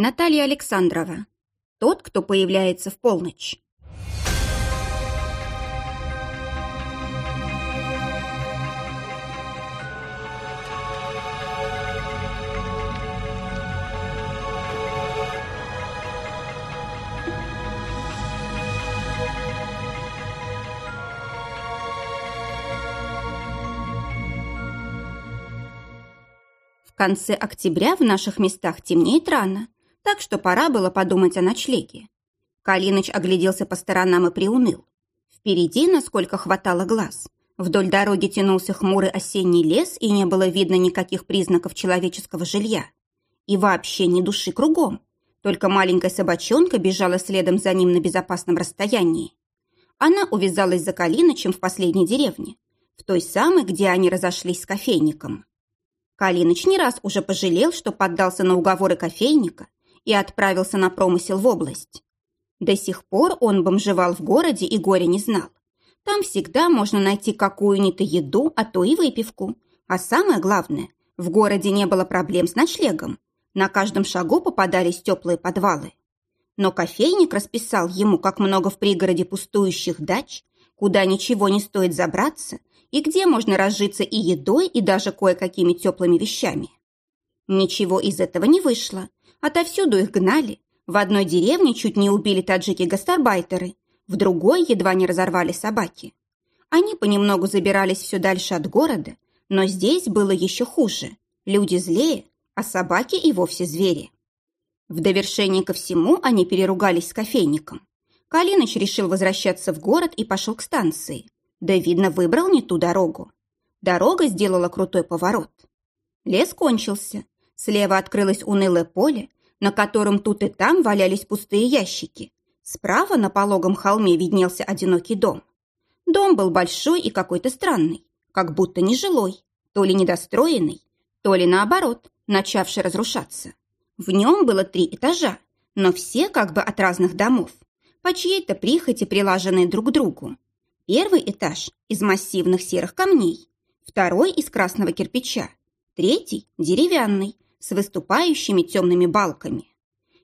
Наталья Александрова. Тот, кто появляется в полночь. В конце октября в наших местах темнеет рано, так что пора было подумать о ночлеге. Калиныч огляделся по сторонам и приуныл. Впереди, насколько хватало глаз, вдоль дороги тянулся хмурый осенний лес, и не было видно никаких признаков человеческого жилья. И вообще ни души кругом. Только маленькая собачонка бежала следом за ним на безопасном расстоянии. Она увязалась за Калинычем в последней деревне, в той самой, где они разошлись с кофейником. Калиныч не раз уже пожалел, что поддался на уговоры кофейника и отправился на промысел в область. До сих пор он бомжевал в городе и горя не знал. Там всегда можно найти какую-нибудь еду, а то и выпивку. А самое главное, в городе не было проблем с ночлегом. На каждом шагу попадались теплые подвалы. Но кофейник расписал ему, как много в пригороде пустующих дач, куда ничего не стоит забраться, и где можно разжиться и едой, и даже кое-какими теплыми вещами. Ничего из этого не вышло. Отовсюду их гнали. В одной деревне чуть не убили таджики-гастарбайтеры, в другой едва не разорвали собаки. Они понемногу забирались все дальше от города, но здесь было еще хуже. Люди злее, а собаки и вовсе звери. В довершение ко всему они переругались с кофейником. Калиныч решил возвращаться в город и пошел к станции. Да, видно, выбрал не ту дорогу. Дорога сделала крутой поворот. Лес кончился. Слева открылось унылое поле, на котором тут и там валялись пустые ящики. Справа на пологом холме виднелся одинокий дом. Дом был большой и какой-то странный, как будто нежилой, то ли недостроенный, то ли наоборот, начавший разрушаться. В нем было три этажа, но все как бы от разных домов, по чьей-то прихоти прилаженные друг к другу. Первый этаж из массивных серых камней, второй из красного кирпича, третий деревянный, с выступающими темными балками.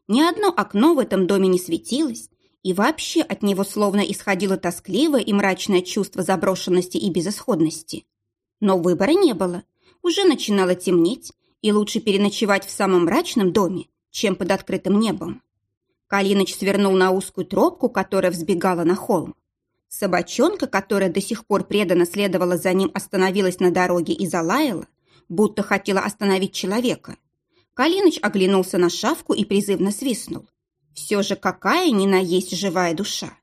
Ни одно окно в этом доме не светилось, и вообще от него словно исходило тоскливое и мрачное чувство заброшенности и безысходности. Но выбора не было. Уже начинало темнеть, и лучше переночевать в самом мрачном доме, чем под открытым небом. Калиныч свернул на узкую тропку, которая взбегала на холм. Собачонка, которая до сих пор преданно следовала за ним, остановилась на дороге и залаяла, будто хотела остановить человека. Калиныч оглянулся на шавку и призывно свистнул. Все же какая ни на есть живая душа.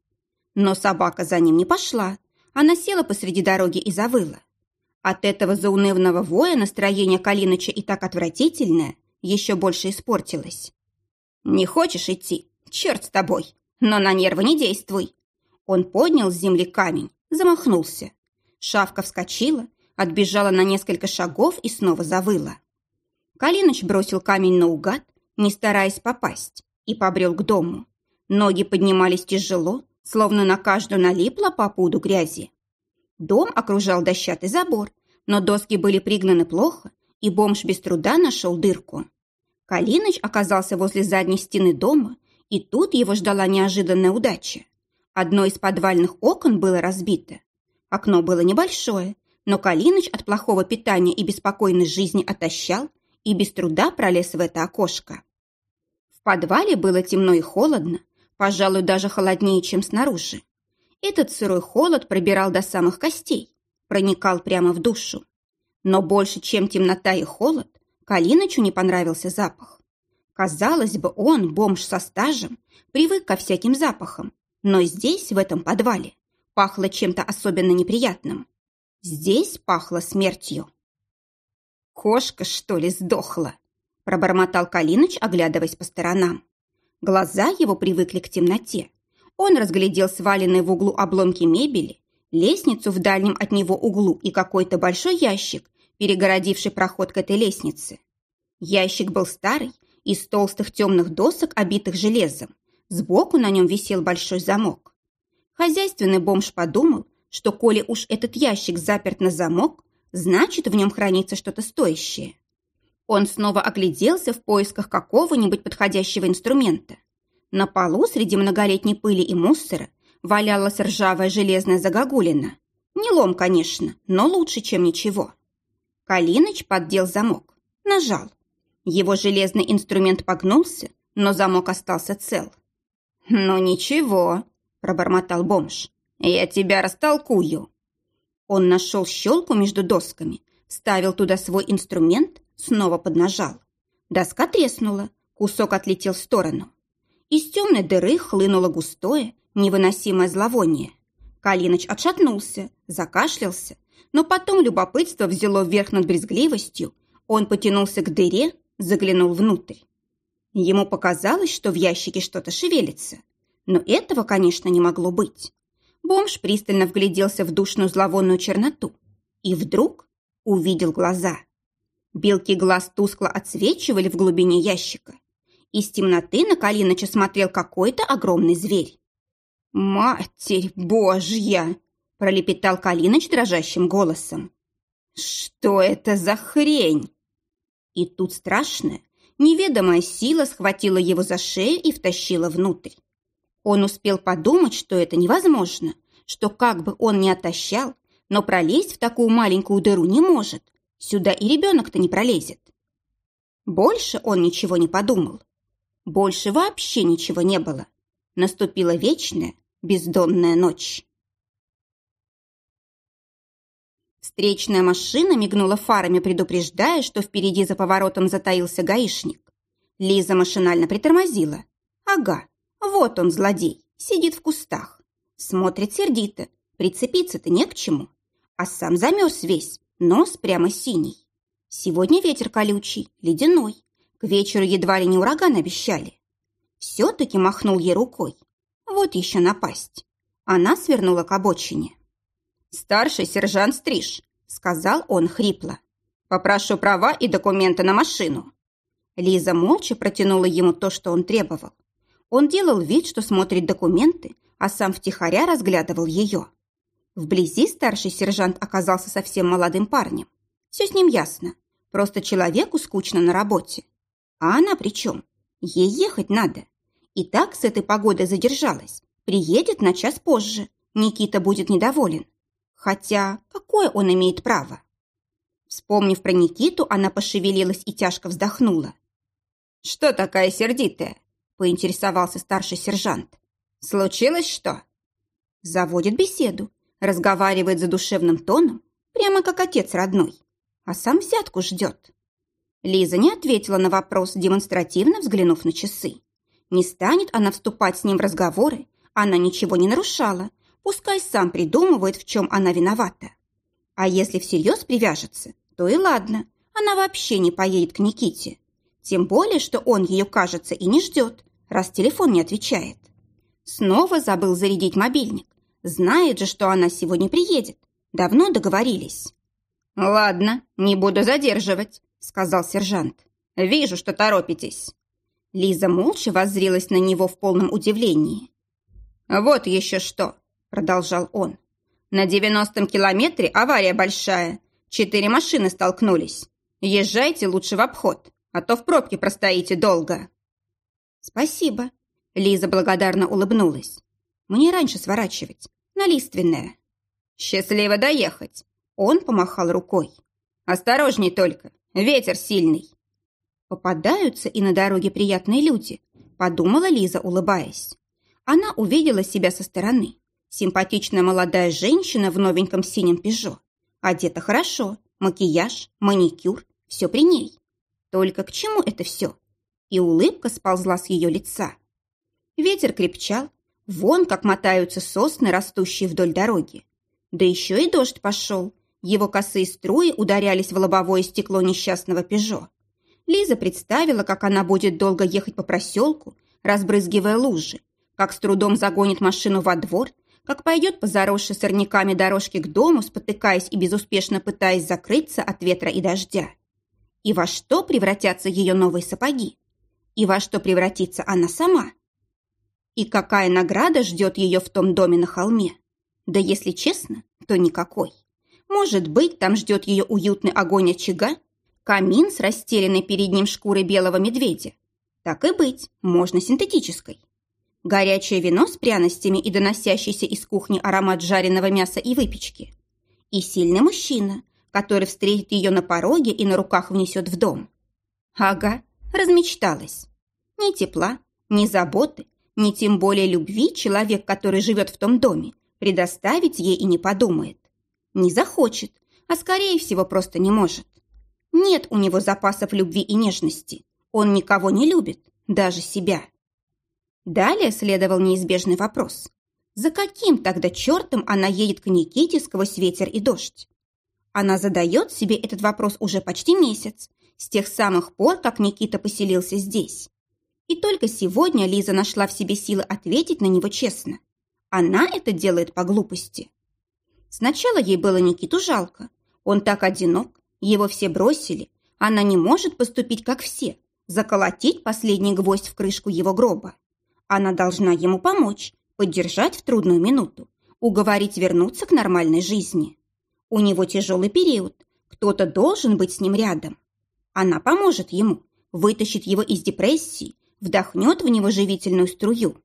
Но собака за ним не пошла. Она села посреди дороги и завыла. От этого заунывного воя настроение Калиныча и так отвратительное еще больше испортилось. «Не хочешь идти? Черт с тобой! Но на нервы не действуй!» Он поднял с земли камень, замахнулся. Шавка вскочила, отбежала на несколько шагов и снова завыла. Калиныч бросил камень наугад, не стараясь попасть, и побрел к дому. Ноги поднимались тяжело, словно на каждую налипла по пуду грязи. Дом окружал дощатый забор, но доски были пригнаны плохо, и бомж без труда нашел дырку. Калиныч оказался возле задней стены дома, и тут его ждала неожиданная удача. Одно из подвальных окон было разбито. Окно было небольшое, но Калиныч от плохого питания и беспокойной жизни отощал и без труда пролез в это окошко. В подвале было темно и холодно, пожалуй, даже холоднее, чем снаружи. Этот сырой холод пробирал до самых костей, проникал прямо в душу. Но больше, чем темнота и холод, Калинычу не понравился запах. Казалось бы, он, бомж со стажем, привык ко всяким запахам, но здесь, в этом подвале, пахло чем-то особенно неприятным. Здесь пахло смертью. «Кошка, что ли, сдохла?» – пробормотал Калиныч, оглядываясь по сторонам. Глаза его привыкли к темноте. Он разглядел сваленные в углу обломки мебели, лестницу в дальнем от него углу и какой-то большой ящик, перегородивший проход к этой лестнице. Ящик был старый, из толстых темных досок, обитых железом. Сбоку на нем висел большой замок. Хозяйственный бомж подумал, что коли уж этот ящик заперт на замок, значит, в нем хранится что-то стоящее. Он снова огляделся в поисках какого-нибудь подходящего инструмента. На полу среди многолетней пыли и мусора валялась ржавая железная загогулина. Не лом, конечно, но лучше, чем ничего. Калиныч поддел замок. Нажал. Его железный инструмент погнулся, но замок остался цел. «Ну ничего», – пробормотал бомж. «Я тебя растолкую». Он нашел щелку между досками, ставил туда свой инструмент, снова поднажал. Доска треснула, кусок отлетел в сторону. Из темной дыры хлынуло густое, невыносимое зловоние. Калиныч отшатнулся, закашлялся, но потом любопытство взяло вверх над брезгливостью. Он потянулся к дыре, заглянул внутрь. Ему показалось, что в ящике что-то шевелится. Но этого, конечно, не могло быть. Бомж пристально вгляделся в душную зловонную черноту и вдруг увидел глаза. Белки глаз тускло отсвечивали в глубине ящика. Из темноты на Калиныча смотрел какой-то огромный зверь. «Матерь Божья!» – пролепетал Калиныч дрожащим голосом. «Что это за хрень?» И тут страшная, неведомая сила схватила его за шею и втащила внутрь. Он успел подумать, что это невозможно, что как бы он ни отощал, но пролезть в такую маленькую дыру не может. Сюда и ребенок-то не пролезет. Больше он ничего не подумал. Больше вообще ничего не было. Наступила вечная, бездонная ночь. Встречная машина мигнула фарами, предупреждая, что впереди за поворотом затаился гаишник. Лиза машинально притормозила. Ага, вот он, злодей, сидит в кустах. Смотрит сердито, прицепиться-то не к чему. А сам замерз весь, нос прямо синий. Сегодня ветер колючий, ледяной. К вечеру едва ли не ураган обещали. Все-таки махнул ей рукой. Вот еще напасть. Она свернула к обочине. «Старший сержант Стриж», — сказал он хрипло. «Попрошу права и документы на машину». Лиза молча протянула ему то, что он требовал. Он делал вид, что смотрит документы, а сам втихаря разглядывал ее. Вблизи старший сержант оказался совсем молодым парнем. Все с ним ясно. Просто человеку скучно на работе. А она при чем? Ей ехать надо. И так с этой погодой задержалась. Приедет на час позже. Никита будет недоволен. Хотя какое он имеет право? Вспомнив про Никиту, она пошевелилась и тяжко вздохнула. «Что такая сердитая?» – поинтересовался старший сержант. «Случилось что?» Заводит беседу, разговаривает за душевным тоном, прямо как отец родной, а сам взятку ждет. Лиза не ответила на вопрос, демонстративно взглянув на часы. Не станет она вступать с ним в разговоры, она ничего не нарушала, Пускай сам придумывает, в чем она виновата. А если всерьез привяжется, то и ладно, она вообще не поедет к Никите. Тем более, что он ее, кажется, и не ждет, раз телефон не отвечает. Снова забыл зарядить мобильник. Знает же, что она сегодня приедет. Давно договорились. «Ладно, не буду задерживать», — сказал сержант. «Вижу, что торопитесь». Лиза молча воззрелась на него в полном удивлении. «Вот еще что продолжал он. «На девяностом километре авария большая. Четыре машины столкнулись. Езжайте лучше в обход, а то в пробке простоите долго». «Спасибо», — Лиза благодарно улыбнулась. «Мне раньше сворачивать, на лиственное». «Счастливо доехать», — он помахал рукой. «Осторожней только, ветер сильный». «Попадаются и на дороге приятные люди», — подумала Лиза, улыбаясь. Она увидела себя со стороны. Симпатичная молодая женщина в новеньком синем пижо. Одета хорошо, макияж, маникюр, все при ней. Только к чему это все? И улыбка сползла с ее лица. Ветер крепчал, вон как мотаются сосны, растущие вдоль дороги. Да еще и дождь пошел. Его косые струи ударялись в лобовое стекло несчастного пижо. Лиза представила, как она будет долго ехать по проселку, разбрызгивая лужи, как с трудом загонит машину во двор как пойдет по заросшей сорняками дорожке к дому, спотыкаясь и безуспешно пытаясь закрыться от ветра и дождя. И во что превратятся ее новые сапоги? И во что превратится она сама? И какая награда ждет ее в том доме на холме? Да если честно, то никакой. Может быть, там ждет ее уютный огонь очага, Камин с расстеленной перед ним шкурой белого медведя. Так и быть, можно синтетической. Горячее вино с пряностями и доносящийся из кухни аромат жареного мяса и выпечки. И сильный мужчина, который встретит ее на пороге и на руках внесет в дом. Ага, размечталась. Ни тепла, ни заботы, ни тем более любви человек, который живет в том доме, предоставить ей и не подумает. Не захочет, а скорее всего просто не может. Нет у него запасов любви и нежности. Он никого не любит, даже себя. Далее следовал неизбежный вопрос. За каким тогда чертом она едет к Никите сквозь ветер и дождь? Она задает себе этот вопрос уже почти месяц, с тех самых пор, как Никита поселился здесь. И только сегодня Лиза нашла в себе силы ответить на него честно. Она это делает по глупости. Сначала ей было Никиту жалко. Он так одинок, его все бросили. Она не может поступить, как все, заколотить последний гвоздь в крышку его гроба. Она должна ему помочь, поддержать в трудную минуту, уговорить вернуться к нормальной жизни. У него тяжелый период, кто-то должен быть с ним рядом. Она поможет ему, вытащит его из депрессии, вдохнет в него живительную струю.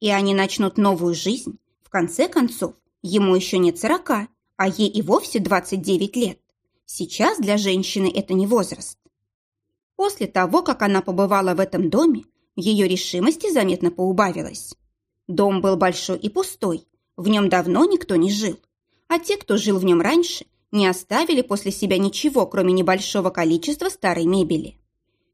И они начнут новую жизнь. В конце концов, ему еще нет сорока, а ей и вовсе 29 лет. Сейчас для женщины это не возраст. После того, как она побывала в этом доме, ее решимости заметно поубавилась. Дом был большой и пустой, в нем давно никто не жил. А те, кто жил в нем раньше, не оставили после себя ничего, кроме небольшого количества старой мебели.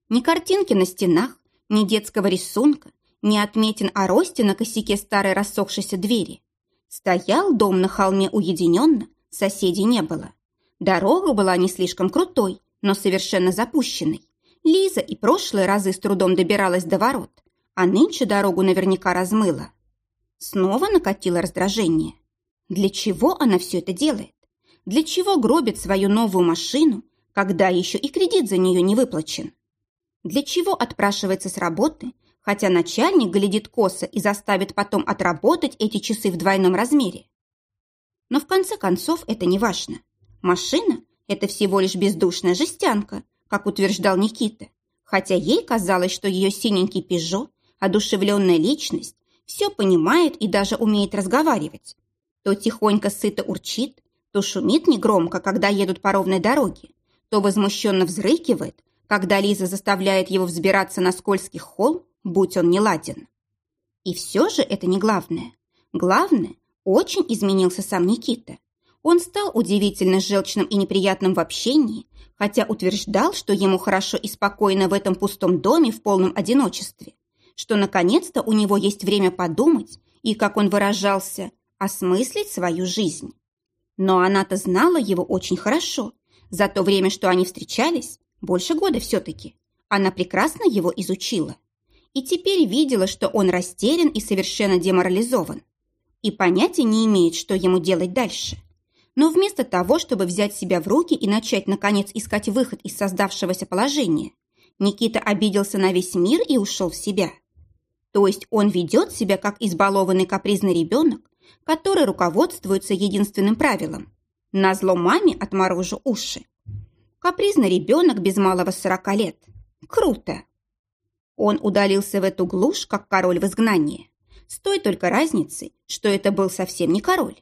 Ни картинки на стенах, ни детского рисунка, ни отметин о росте на косяке старой рассохшейся двери. Стоял дом на холме уединенно, соседей не было. Дорога была не слишком крутой, но совершенно запущенной. Лиза и прошлые разы с трудом добиралась до ворот, а нынче дорогу наверняка размыла. Снова накатило раздражение. Для чего она все это делает? Для чего гробит свою новую машину, когда еще и кредит за нее не выплачен? Для чего отпрашивается с работы, хотя начальник глядит косо и заставит потом отработать эти часы в двойном размере? Но в конце концов это не важно. Машина – это всего лишь бездушная жестянка, как утверждал Никита, хотя ей казалось, что ее синенький «Пежо», одушевленная личность, все понимает и даже умеет разговаривать. То тихонько сыто урчит, то шумит негромко, когда едут по ровной дороге, то возмущенно взрыкивает, когда Лиза заставляет его взбираться на скользкий холл, будь он не ладен. И все же это не главное. Главное, очень изменился сам Никита. Он стал удивительно желчным и неприятным в общении, хотя утверждал, что ему хорошо и спокойно в этом пустом доме в полном одиночестве, что наконец-то у него есть время подумать и, как он выражался, осмыслить свою жизнь. Но она-то знала его очень хорошо. За то время, что они встречались, больше года все-таки. Она прекрасно его изучила. И теперь видела, что он растерян и совершенно деморализован. И понятия не имеет, что ему делать дальше. Но вместо того, чтобы взять себя в руки и начать, наконец, искать выход из создавшегося положения, Никита обиделся на весь мир и ушел в себя. То есть он ведет себя как избалованный капризный ребенок, который руководствуется единственным правилом – на зло маме отморожу уши. Капризный ребенок без малого сорока лет. Круто! Он удалился в эту глушь, как король в изгнании. С той только разницей, что это был совсем не король.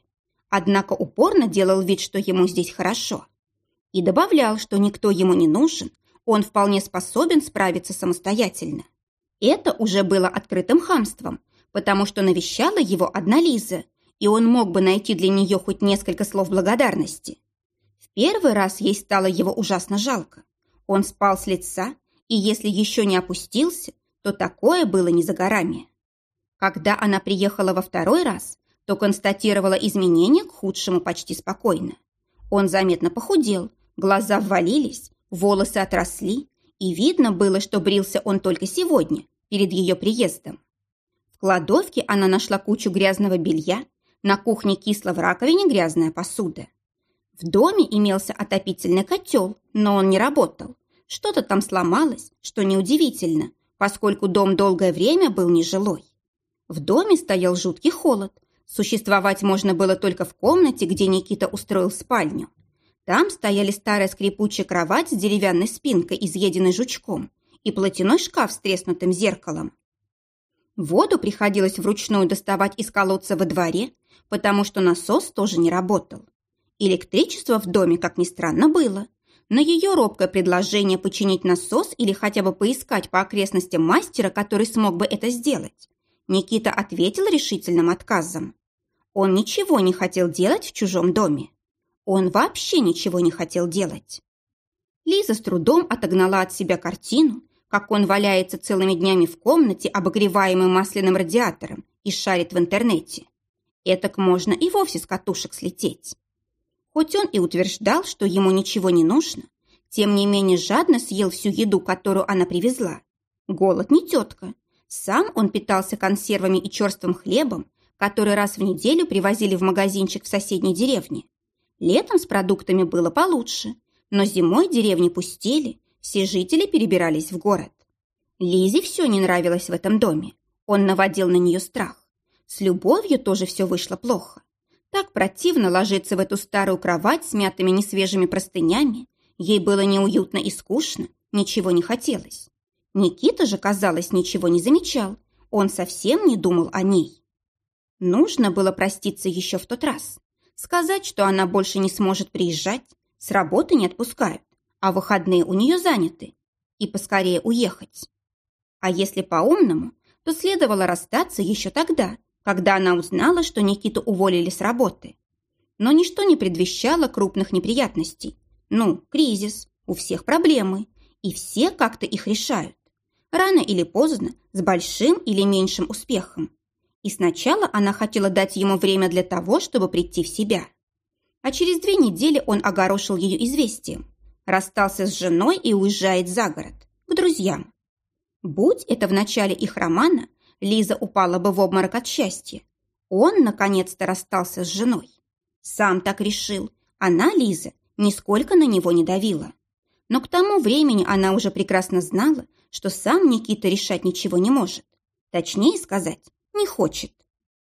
Однако упорно делал вид, что ему здесь хорошо. И добавлял, что никто ему не нужен, он вполне способен справиться самостоятельно. Это уже было открытым хамством, потому что навещала его одна Лиза, и он мог бы найти для нее хоть несколько слов благодарности. Первый раз ей стало его ужасно жалко. Он спал с лица, и если еще не опустился, то такое было не за горами. Когда она приехала во второй раз, то констатировала изменения к худшему почти спокойно. Он заметно похудел, глаза ввалились, волосы отросли, и видно было, что брился он только сегодня, перед ее приездом. Кладовке она нашла кучу грязного белья, на кухне кисла в раковине грязная посуда. В доме имелся отопительный котел, но он не работал. Что-то там сломалось, что неудивительно, поскольку дом долгое время был нежилой. В доме стоял жуткий холод. Существовать можно было только в комнате, где Никита устроил спальню. Там стояли старая скрипучая кровать с деревянной спинкой, изъеденной жучком, и платяной шкаф с треснутым зеркалом. Воду приходилось вручную доставать из колодца во дворе, потому что насос тоже не работал. Электричество в доме, как ни странно, было. На ее робкое предложение починить насос или хотя бы поискать по окрестностям мастера, который смог бы это сделать, Никита ответил решительным отказом. Он ничего не хотел делать в чужом доме. Он вообще ничего не хотел делать. Лиза с трудом отогнала от себя картину, как он валяется целыми днями в комнате, обогреваемой масляным радиатором, и шарит в интернете. Этак можно и вовсе с катушек слететь. Хоть он и утверждал, что ему ничего не нужно, тем не менее жадно съел всю еду, которую она привезла. Голод не тетка. Сам он питался консервами и черствым хлебом, который раз в неделю привозили в магазинчик в соседней деревне. Летом с продуктами было получше, но зимой деревни пустели, все жители перебирались в город. Лизе все не нравилось в этом доме. Он наводил на нее страх. С любовью тоже все вышло плохо. Так противно ложиться в эту старую кровать с мятыми несвежими простынями. Ей было неуютно и скучно, ничего не хотелось. Никита же, казалось, ничего не замечал. Он совсем не думал о ней. Нужно было проститься еще в тот раз. Сказать, что она больше не сможет приезжать, с работы не отпускают, а выходные у нее заняты. И поскорее уехать. А если по-умному, то следовало расстаться еще тогда, когда она узнала, что Никиту уволили с работы. Но ничто не предвещало крупных неприятностей. Ну, кризис, у всех проблемы, и все как-то их решают. Рано или поздно, с большим или меньшим успехом. И сначала она хотела дать ему время для того, чтобы прийти в себя. А через две недели он огорошил ее известием. Расстался с женой и уезжает за город, к друзьям. Будь это в начале их романа, Лиза упала бы в обморок от счастья. Он, наконец-то, расстался с женой. Сам так решил. Она, Лиза, нисколько на него не давила. Но к тому времени она уже прекрасно знала, что сам Никита решать ничего не может. Точнее сказать, не хочет.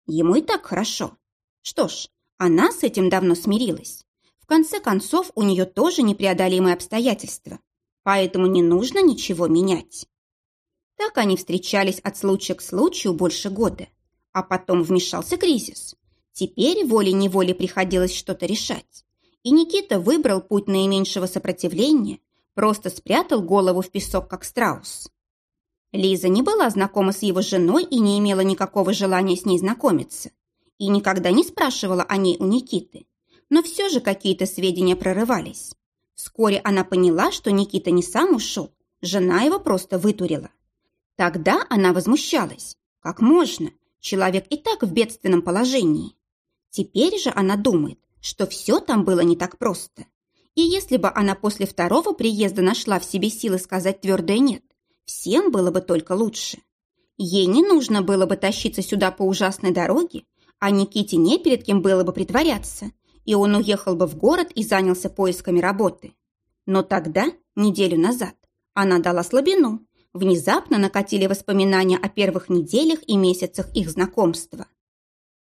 Ему и так хорошо. Что ж, она с этим давно смирилась. Конце концов, у нее тоже непреодолимые обстоятельства. Поэтому не нужно ничего менять. Так они встречались от случая к случаю больше года. А потом вмешался кризис. Теперь волей-неволей приходилось что-то решать. И Никита выбрал путь наименьшего сопротивления, просто спрятал голову в песок, как страус. Лиза не была знакома с его женой и не имела никакого желания с ней знакомиться. И никогда не спрашивала о ней у Никиты. Но все же какие-то сведения прорывались. Вскоре она поняла, что Никита не сам ушел, жена его просто вытурила. Тогда она возмущалась. Как можно? Человек и так в бедственном положении. Теперь же она думает, что все там было не так просто. И если бы она после второго приезда нашла в себе силы сказать твердое «нет», всем было бы только лучше. Ей не нужно было бы тащиться сюда по ужасной дороге, а Никите не перед кем было бы притворяться, и он уехал бы в город и занялся поисками работы. Но тогда, неделю назад, она дала слабину, внезапно накатили воспоминания о первых неделях и месяцах их знакомства.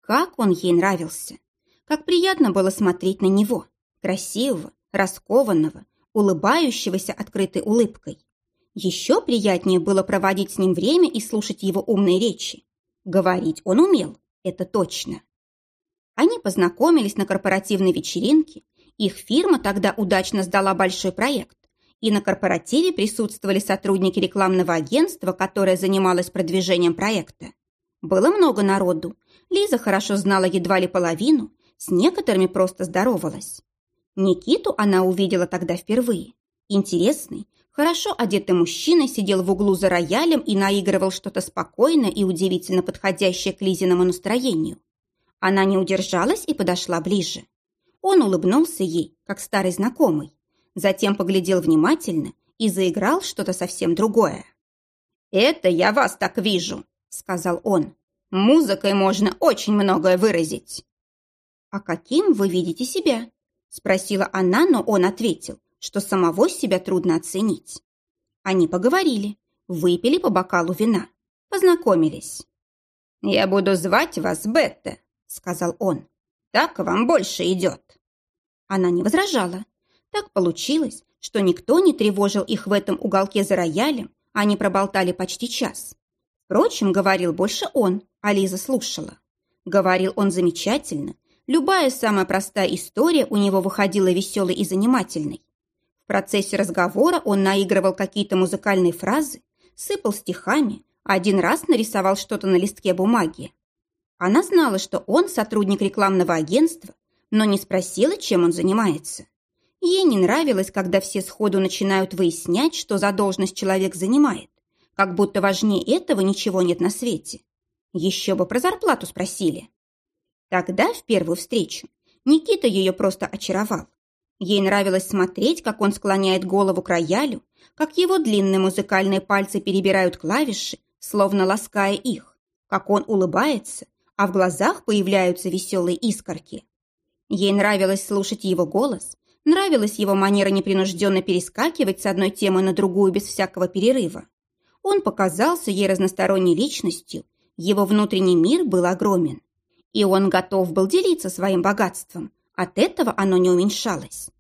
Как он ей нравился! Как приятно было смотреть на него, красивого, раскованного, улыбающегося открытой улыбкой. Еще приятнее было проводить с ним время и слушать его умные речи. Говорить он умел, это точно. Они познакомились на корпоративной вечеринке. Их фирма тогда удачно сдала большой проект и на корпоративе присутствовали сотрудники рекламного агентства, которое занималось продвижением проекта. Было много народу. Лиза хорошо знала едва ли половину, с некоторыми просто здоровалась. Никиту она увидела тогда впервые. Интересный, хорошо одетый мужчина сидел в углу за роялем и наигрывал что-то спокойное и удивительно подходящее к Лизиному настроению. Она не удержалась и подошла ближе. Он улыбнулся ей, как старый знакомый затем поглядел внимательно и заиграл что-то совсем другое. «Это я вас так вижу», — сказал он. «Музыкой можно очень многое выразить». «А каким вы видите себя?» — спросила она, но он ответил, что самого себя трудно оценить. Они поговорили, выпили по бокалу вина, познакомились. «Я буду звать вас Бетта», — сказал он. «Так вам больше идет». Она не возражала, Так получилось, что никто не тревожил их в этом уголке за роялем, они проболтали почти час. Впрочем, говорил больше он, а Лиза слушала. Говорил он замечательно. Любая самая простая история у него выходила веселой и занимательной. В процессе разговора он наигрывал какие-то музыкальные фразы, сыпал стихами, один раз нарисовал что-то на листке бумаги. Она знала, что он сотрудник рекламного агентства, но не спросила, чем он занимается. Ей не нравилось, когда все сходу начинают выяснять, что за должность человек занимает, как будто важнее этого ничего нет на свете. Еще бы про зарплату спросили. Тогда, в первую встречу, Никита ее просто очаровал. Ей нравилось смотреть, как он склоняет голову к роялю, как его длинные музыкальные пальцы перебирают клавиши, словно лаская их, как он улыбается, а в глазах появляются веселые искорки. Ей нравилось слушать его голос, нравилась его манера непринужденно перескакивать с одной темы на другую без всякого перерыва. Он показался ей разносторонней личностью, его внутренний мир был огромен. И он готов был делиться своим богатством, от этого оно не уменьшалось.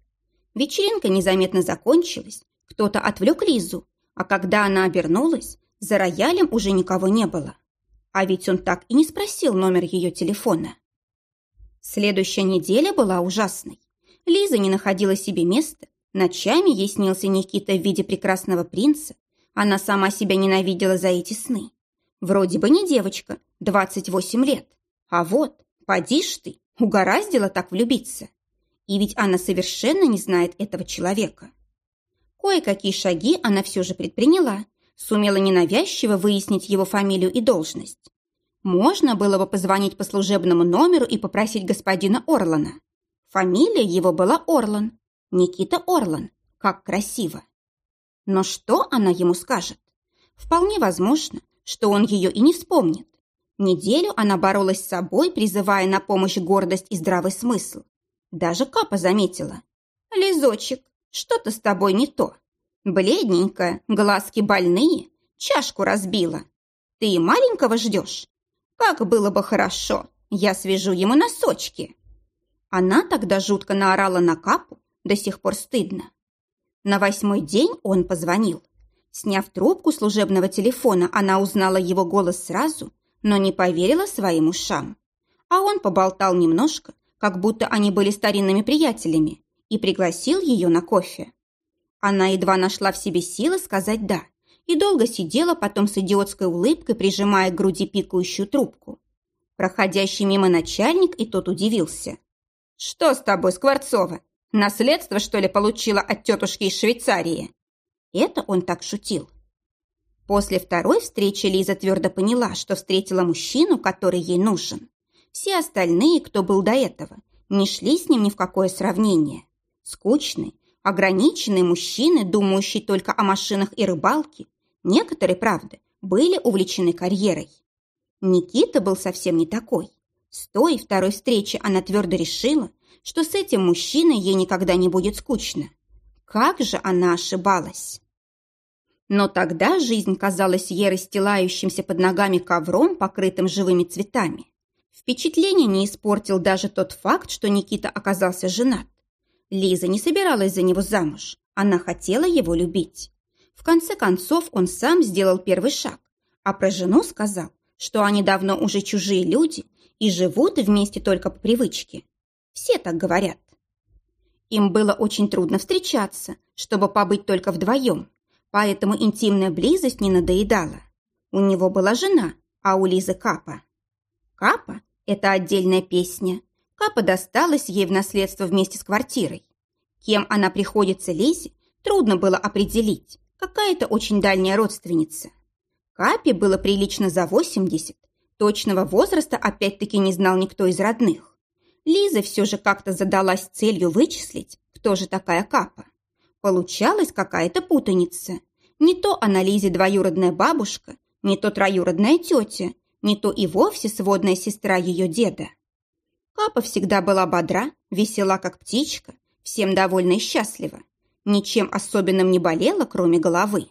Вечеринка незаметно закончилась, кто-то отвлек Лизу, а когда она обернулась, за роялем уже никого не было. А ведь он так и не спросил номер ее телефона. Следующая неделя была ужасной. Лиза не находила себе места. Ночами ей снился Никита в виде прекрасного принца. Она сама себя ненавидела за эти сны. Вроде бы не девочка, 28 лет. А вот, поди ж ты, угораздила так влюбиться. И ведь она совершенно не знает этого человека. Кое-какие шаги она все же предприняла, сумела ненавязчиво выяснить его фамилию и должность. Можно было бы позвонить по служебному номеру и попросить господина Орлана. Фамилия его была Орлан. Никита Орлан. Как красиво. Но что она ему скажет? Вполне возможно, что он ее и не вспомнит. Неделю она боролась с собой, призывая на помощь гордость и здравый смысл. Даже Капа заметила. «Лизочек, что-то с тобой не то. Бледненькая, глазки больные, чашку разбила. Ты и маленького ждешь? Как было бы хорошо, я свяжу ему носочки. Она тогда жутко наорала на капу, до сих пор стыдно. На восьмой день он позвонил. Сняв трубку служебного телефона, она узнала его голос сразу, но не поверила своим ушам. А он поболтал немножко, как будто они были старинными приятелями, и пригласил ее на кофе. Она едва нашла в себе силы сказать «да» и долго сидела потом с идиотской улыбкой, прижимая к груди пикающую трубку. Проходящий мимо начальник и тот удивился. «Что с тобой, Скворцова? Наследство, что ли, получила от тетушки из Швейцарии?» Это он так шутил. После второй встречи Лиза твердо поняла, что встретила мужчину, который ей нужен. Все остальные, кто был до этого, не шли с ним ни в какое сравнение. Скучный, Ограниченные мужчины, думающие только о машинах и рыбалке, некоторые, правда, были увлечены карьерой. Никита был совсем не такой. С той второй встречи она твердо решила, что с этим мужчиной ей никогда не будет скучно. Как же она ошибалась! Но тогда жизнь казалась ей расстилающимся под ногами ковром, покрытым живыми цветами. Впечатление не испортил даже тот факт, что Никита оказался женат. Лиза не собиралась за него замуж. Она хотела его любить. В конце концов, он сам сделал первый шаг, а про жену сказал, что они давно уже чужие люди и живут вместе только по привычке. Все так говорят. Им было очень трудно встречаться, чтобы побыть только вдвоем, поэтому интимная близость не надоедала. У него была жена, а у Лизы Капа. Капа – это отдельная песня, Капа досталась ей в наследство вместе с квартирой. Кем она приходится Лизе, трудно было определить. Какая-то очень дальняя родственница. Капе было прилично за 80. Точного возраста опять-таки не знал никто из родных. Лиза все же как-то задалась целью вычислить, кто же такая Капа. Получалась какая-то путаница. Не то она Лизе двоюродная бабушка, не то троюродная тетя, не то и вовсе сводная сестра ее деда. Капа всегда была бодра, весела, как птичка, всем довольна и счастлива. Ничем особенным не болела, кроме головы.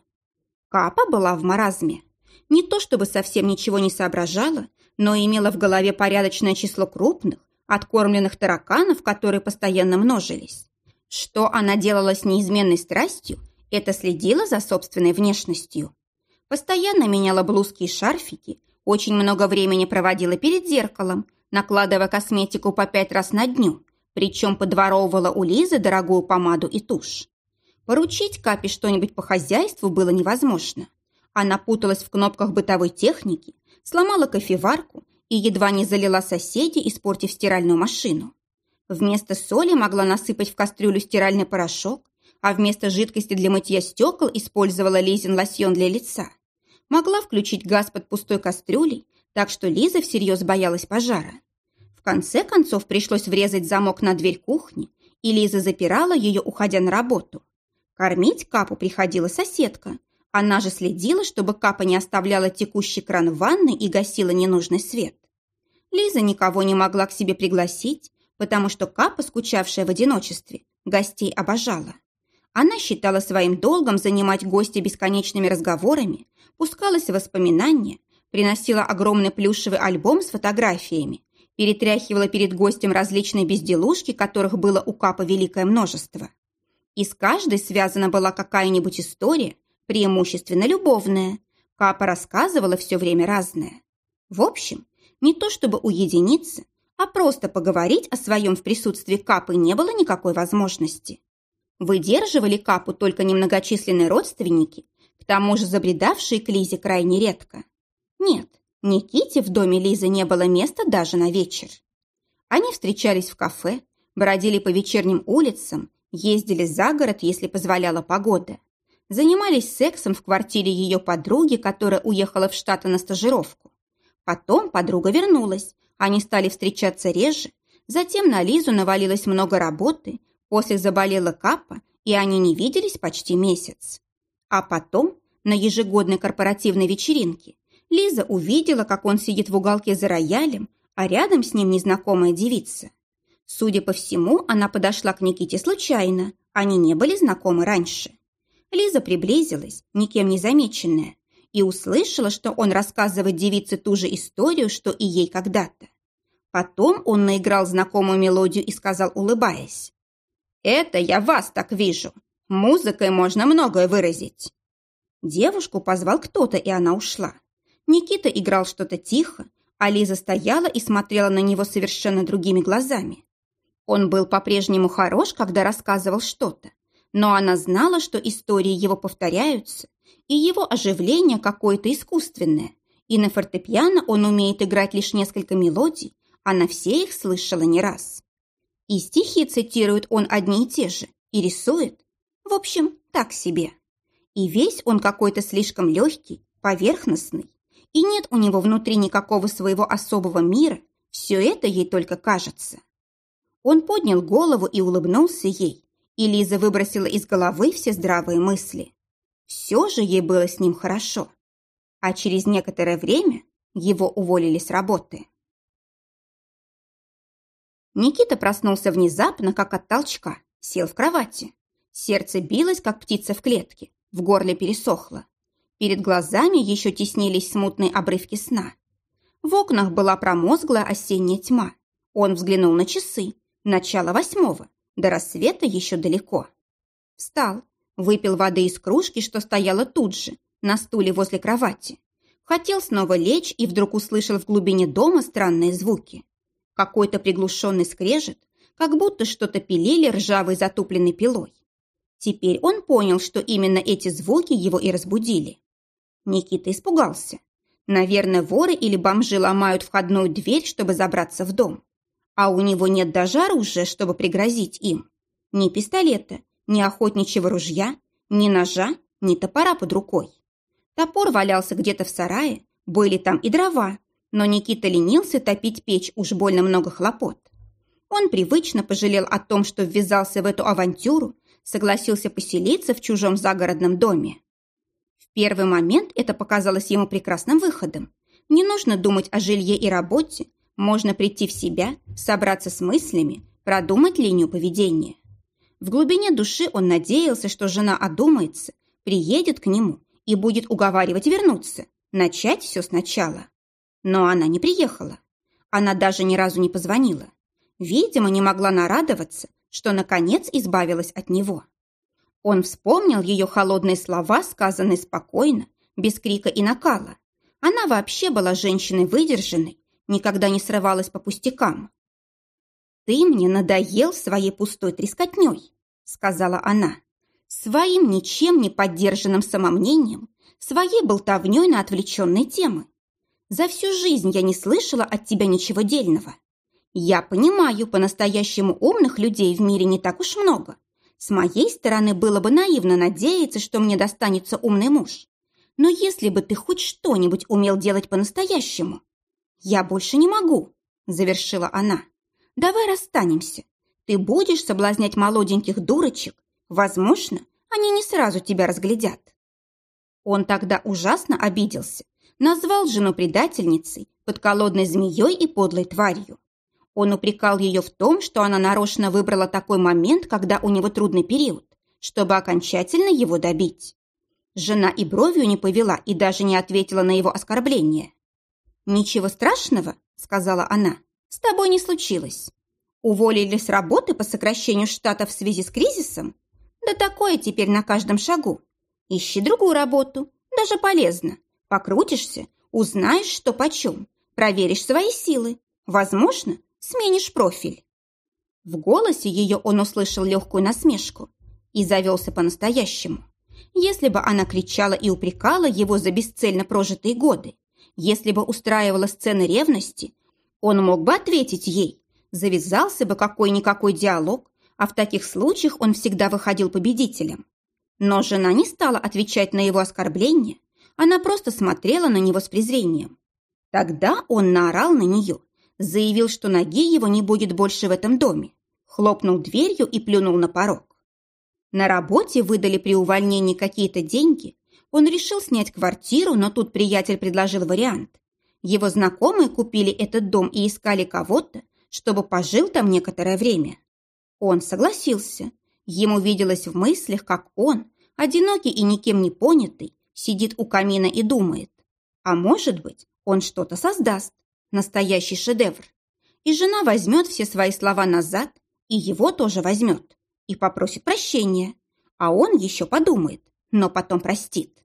Капа была в маразме. Не то чтобы совсем ничего не соображала, но имела в голове порядочное число крупных, откормленных тараканов, которые постоянно множились. Что она делала с неизменной страстью, это следила за собственной внешностью. Постоянно меняла блузки и шарфики, очень много времени проводила перед зеркалом, накладывая косметику по пять раз на дню, причем подворовывала у Лизы дорогую помаду и тушь. Поручить Капе что-нибудь по хозяйству было невозможно. Она путалась в кнопках бытовой техники, сломала кофеварку и едва не залила соседей, испортив стиральную машину. Вместо соли могла насыпать в кастрюлю стиральный порошок, а вместо жидкости для мытья стекол использовала Лизин лосьон для лица. Могла включить газ под пустой кастрюлей, так что Лиза всерьез боялась пожара. В конце концов пришлось врезать замок на дверь кухни, и Лиза запирала ее, уходя на работу. Кормить Капу приходила соседка. Она же следила, чтобы Капа не оставляла текущий кран в ванной и гасила ненужный свет. Лиза никого не могла к себе пригласить, потому что Капа, скучавшая в одиночестве, гостей обожала. Она считала своим долгом занимать гостя бесконечными разговорами, пускалась в воспоминания, приносила огромный плюшевый альбом с фотографиями, перетряхивала перед гостем различные безделушки, которых было у Капа великое множество. И с каждой связана была какая-нибудь история, преимущественно любовная. Капа рассказывала все время разное. В общем, не то чтобы уединиться, а просто поговорить о своем в присутствии Капы не было никакой возможности. Выдерживали Капу только немногочисленные родственники, к тому же забредавшие к Лизе крайне редко. Нет, Никите в доме Лизы не было места даже на вечер. Они встречались в кафе, бродили по вечерним улицам, ездили за город, если позволяла погода. Занимались сексом в квартире ее подруги, которая уехала в Штаты на стажировку. Потом подруга вернулась, они стали встречаться реже, затем на Лизу навалилось много работы, после заболела Капа, и они не виделись почти месяц. А потом, на ежегодной корпоративной вечеринке, Лиза увидела, как он сидит в уголке за роялем, а рядом с ним незнакомая девица. Судя по всему, она подошла к Никите случайно, они не были знакомы раньше. Лиза приблизилась, никем не замеченная, и услышала, что он рассказывает девице ту же историю, что и ей когда-то. Потом он наиграл знакомую мелодию и сказал, улыбаясь, «Это я вас так вижу. Музыкой можно многое выразить». Девушку позвал кто-то, и она ушла. Никита играл что-то тихо, а Лиза стояла и смотрела на него совершенно другими глазами. Он был по-прежнему хорош, когда рассказывал что-то, но она знала, что истории его повторяются, и его оживление какое-то искусственное, и на фортепиано он умеет играть лишь несколько мелодий, а на все их слышала не раз. И стихи цитирует он одни и те же, и рисует. В общем, так себе. И весь он какой-то слишком легкий, поверхностный, и нет у него внутри никакого своего особого мира, все это ей только кажется. Он поднял голову и улыбнулся ей, и Лиза выбросила из головы все здравые мысли. Все же ей было с ним хорошо. А через некоторое время его уволили с работы. Никита проснулся внезапно, как от толчка, сел в кровати. Сердце билось, как птица в клетке, в горле пересохло. Перед глазами еще теснились смутные обрывки сна. В окнах была промозглая осенняя тьма. Он взглянул на часы. Начало восьмого. До рассвета еще далеко. Встал, выпил воды из кружки, что стояла тут же, на стуле возле кровати. Хотел снова лечь и вдруг услышал в глубине дома странные звуки. Какой-то приглушенный скрежет, как будто что-то пилили ржавой затупленной пилой. Теперь он понял, что именно эти звуки его и разбудили. Никита испугался. Наверное, воры или бомжи ломают входную дверь, чтобы забраться в дом. А у него нет даже оружия, чтобы пригрозить им. Ни пистолета, ни охотничьего ружья, ни ножа, ни топора под рукой. Топор валялся где-то в сарае, были там и дрова, но Никита ленился топить печь, уж больно много хлопот. Он привычно пожалел о том, что ввязался в эту авантюру, согласился поселиться в чужом загородном доме первый момент это показалось ему прекрасным выходом. Не нужно думать о жилье и работе, можно прийти в себя, собраться с мыслями, продумать линию поведения. В глубине души он надеялся, что жена одумается, приедет к нему и будет уговаривать вернуться, начать все сначала. Но она не приехала. Она даже ни разу не позвонила. Видимо, не могла нарадоваться, что наконец избавилась от него. Он вспомнил ее холодные слова, сказанные спокойно, без крика и накала. Она вообще была женщиной выдержанной, никогда не срывалась по пустякам. «Ты мне надоел своей пустой трескотней», — сказала она, «своим ничем не поддержанным самомнением, своей болтовней на отвлеченные темы. За всю жизнь я не слышала от тебя ничего дельного. Я понимаю, по-настоящему умных людей в мире не так уж много. С моей стороны было бы наивно надеяться, что мне достанется умный муж. Но если бы ты хоть что-нибудь умел делать по-настоящему... Я больше не могу, завершила она. Давай расстанемся. Ты будешь соблазнять молоденьких дурочек. Возможно, они не сразу тебя разглядят. Он тогда ужасно обиделся, назвал жену предательницей, подколодной змеей и подлой тварью. Он упрекал ее в том, что она нарочно выбрала такой момент, когда у него трудный период, чтобы окончательно его добить. Жена и бровью не повела и даже не ответила на его оскорбление. «Ничего страшного», — сказала она, — «с тобой не случилось. Уволили с работы по сокращению штата в связи с кризисом? Да такое теперь на каждом шагу. Ищи другую работу, даже полезно. Покрутишься, узнаешь, что почем, проверишь свои силы. Возможно, Сменишь профиль». В голосе ее он услышал легкую насмешку и завелся по-настоящему. Если бы она кричала и упрекала его за бесцельно прожитые годы, если бы устраивала сцены ревности, он мог бы ответить ей, завязался бы какой-никакой диалог, а в таких случаях он всегда выходил победителем. Но жена не стала отвечать на его оскорбления, она просто смотрела на него с презрением. Тогда он наорал на нее заявил, что ноги его не будет больше в этом доме, хлопнул дверью и плюнул на порог. На работе выдали при увольнении какие-то деньги. Он решил снять квартиру, но тут приятель предложил вариант. Его знакомые купили этот дом и искали кого-то, чтобы пожил там некоторое время. Он согласился. Ему виделось в мыслях, как он, одинокий и никем не понятый, сидит у камина и думает. А может быть, он что-то создаст, Настоящий шедевр. И жена возьмет все свои слова назад, и его тоже возьмет, и попросит прощения. А он еще подумает, но потом простит.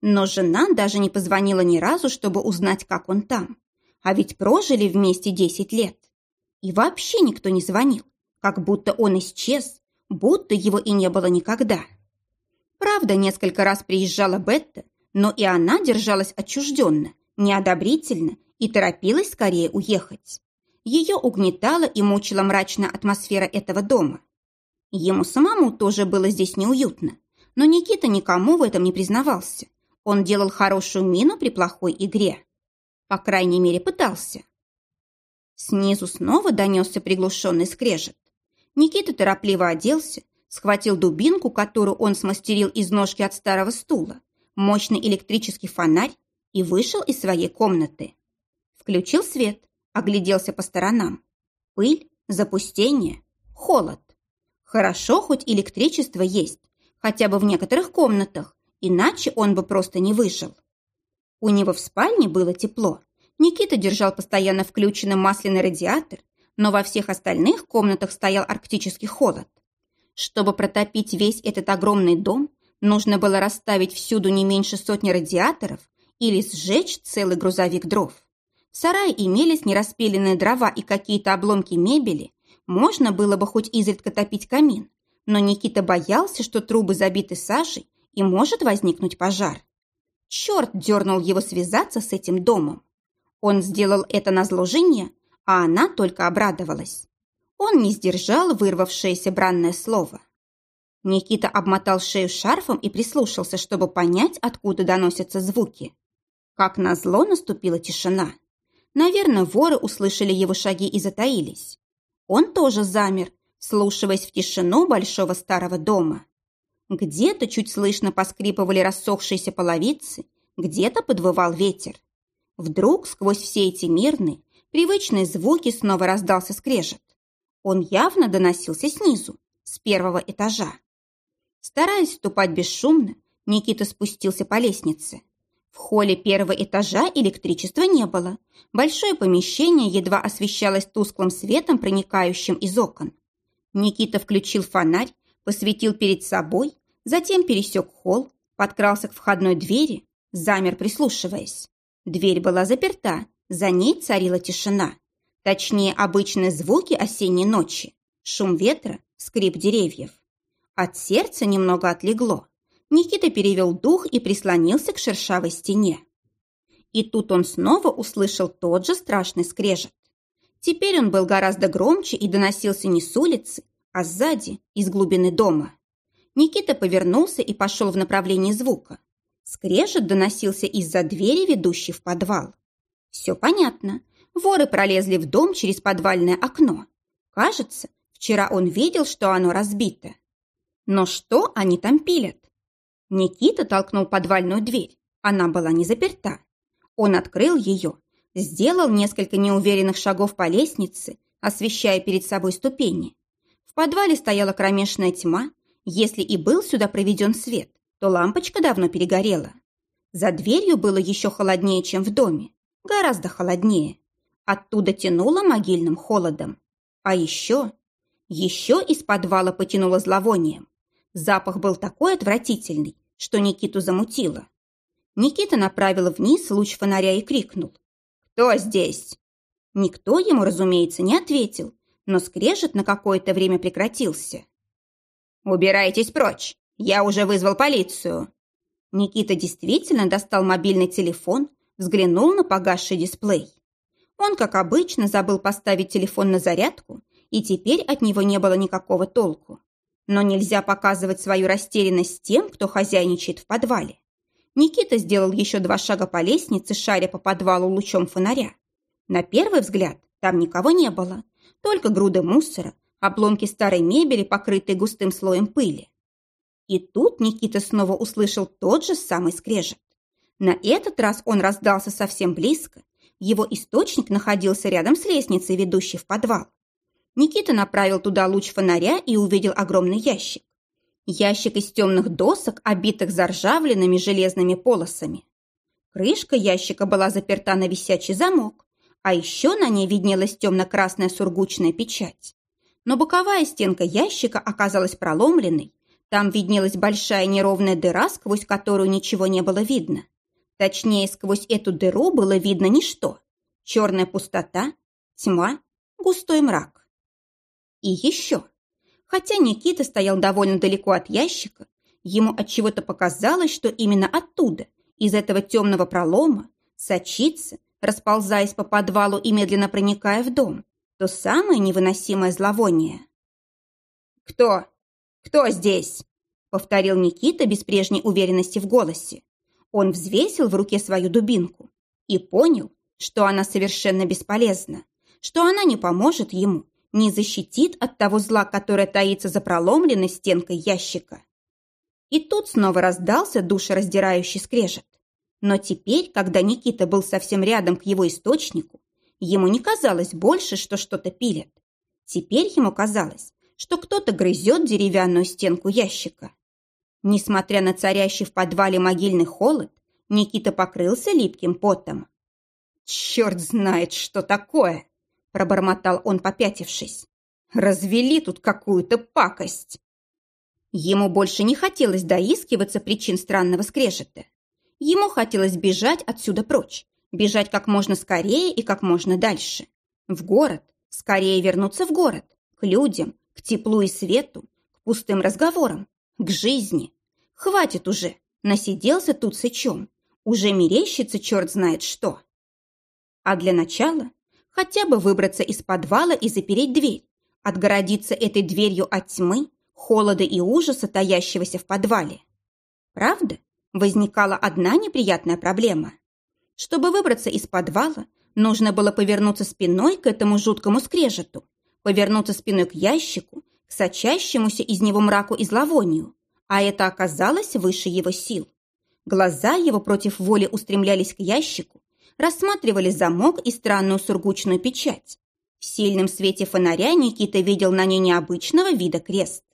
Но жена даже не позвонила ни разу, чтобы узнать, как он там. А ведь прожили вместе 10 лет. И вообще никто не звонил, как будто он исчез, будто его и не было никогда. Правда, несколько раз приезжала Бетта, но и она держалась отчужденно, неодобрительно и торопилась скорее уехать. Ее угнетала и мучила мрачная атмосфера этого дома. Ему самому тоже было здесь неуютно, но Никита никому в этом не признавался. Он делал хорошую мину при плохой игре. По крайней мере, пытался. Снизу снова донесся приглушенный скрежет. Никита торопливо оделся, схватил дубинку, которую он смастерил из ножки от старого стула, мощный электрический фонарь и вышел из своей комнаты. Включил свет, огляделся по сторонам. Пыль, запустение, холод. Хорошо, хоть электричество есть, хотя бы в некоторых комнатах, иначе он бы просто не выжил. У него в спальне было тепло. Никита держал постоянно включенный масляный радиатор, но во всех остальных комнатах стоял арктический холод. Чтобы протопить весь этот огромный дом, нужно было расставить всюду не меньше сотни радиаторов или сжечь целый грузовик дров. В сарае имелись нераспиленные дрова и какие-то обломки мебели. Можно было бы хоть изредка топить камин, но Никита боялся, что трубы забиты сажей и может возникнуть пожар. Черт дернул его связаться с этим домом. Он сделал это на зло а она только обрадовалась. Он не сдержал вырвавшееся бранное слово. Никита обмотал шею шарфом и прислушался, чтобы понять, откуда доносятся звуки. Как назло наступила тишина. Наверное, воры услышали его шаги и затаились. Он тоже замер, слушаясь в тишину большого старого дома. Где-то чуть слышно поскрипывали рассохшиеся половицы, где-то подвывал ветер. Вдруг сквозь все эти мирные, привычные звуки снова раздался скрежет. Он явно доносился снизу, с первого этажа. Стараясь ступать бесшумно, Никита спустился по лестнице. В холле первого этажа электричества не было. Большое помещение едва освещалось тусклым светом, проникающим из окон. Никита включил фонарь, посветил перед собой, затем пересек холл, подкрался к входной двери, замер, прислушиваясь. Дверь была заперта, за ней царила тишина. Точнее, обычные звуки осенней ночи. Шум ветра, скрип деревьев. От сердца немного отлегло. Никита перевел дух и прислонился к шершавой стене. И тут он снова услышал тот же страшный скрежет. Теперь он был гораздо громче и доносился не с улицы, а сзади, из глубины дома. Никита повернулся и пошел в направлении звука. Скрежет доносился из-за двери, ведущей в подвал. Все понятно. Воры пролезли в дом через подвальное окно. Кажется, вчера он видел, что оно разбито. Но что они там пилят? Никита толкнул подвальную дверь. Она была не заперта. Он открыл ее, сделал несколько неуверенных шагов по лестнице, освещая перед собой ступени. В подвале стояла кромешная тьма. Если и был сюда проведен свет, то лампочка давно перегорела. За дверью было еще холоднее, чем в доме. Гораздо холоднее. Оттуда тянуло могильным холодом. А еще... Еще из подвала потянуло зловонием. Запах был такой отвратительный, что Никиту замутило. Никита направил вниз луч фонаря и крикнул. «Кто здесь?» Никто ему, разумеется, не ответил, но скрежет на какое-то время прекратился. «Убирайтесь прочь! Я уже вызвал полицию!» Никита действительно достал мобильный телефон, взглянул на погасший дисплей. Он, как обычно, забыл поставить телефон на зарядку, и теперь от него не было никакого толку. Но нельзя показывать свою растерянность тем, кто хозяйничает в подвале. Никита сделал еще два шага по лестнице, шаря по подвалу лучом фонаря. На первый взгляд там никого не было, только груды мусора, обломки старой мебели, покрытые густым слоем пыли. И тут Никита снова услышал тот же самый скрежет. На этот раз он раздался совсем близко. Его источник находился рядом с лестницей, ведущей в подвал. Никита направил туда луч фонаря и увидел огромный ящик. Ящик из темных досок, обитых заржавленными железными полосами. Крышка ящика была заперта на висячий замок, а еще на ней виднелась темно-красная сургучная печать. Но боковая стенка ящика оказалась проломленной. Там виднелась большая неровная дыра, сквозь которую ничего не было видно. Точнее, сквозь эту дыру было видно ничто. Черная пустота, тьма, густой мрак. И еще. Хотя Никита стоял довольно далеко от ящика, ему от чего то показалось, что именно оттуда, из этого темного пролома, сочится, расползаясь по подвалу и медленно проникая в дом, то самое невыносимое зловоние. «Кто? Кто здесь?» — повторил Никита без прежней уверенности в голосе. Он взвесил в руке свою дубинку и понял, что она совершенно бесполезна, что она не поможет ему не защитит от того зла, которое таится за проломленной стенкой ящика. И тут снова раздался душераздирающий скрежет. Но теперь, когда Никита был совсем рядом к его источнику, ему не казалось больше, что что-то пилят. Теперь ему казалось, что кто-то грызет деревянную стенку ящика. Несмотря на царящий в подвале могильный холод, Никита покрылся липким потом. «Черт знает, что такое!» Пробормотал он, попятившись. «Развели тут какую-то пакость!» Ему больше не хотелось доискиваться причин странного скрежета. Ему хотелось бежать отсюда прочь, бежать как можно скорее и как можно дальше. В город, скорее вернуться в город, к людям, к теплу и свету, к пустым разговорам, к жизни. Хватит уже, насиделся тут сычом, уже мерещится черт знает что. А для начала Хотя бы выбраться из подвала и запереть дверь, отгородиться этой дверью от тьмы, холода и ужаса, таящегося в подвале. Правда, возникала одна неприятная проблема. Чтобы выбраться из подвала, нужно было повернуться спиной к этому жуткому скрежету, повернуться спиной к ящику, к сочащемуся из него мраку и зловонию, а это оказалось выше его сил. Глаза его против воли устремлялись к ящику, рассматривали замок и странную сургучную печать. В сильном свете фонаря Никита видел на ней необычного вида крест.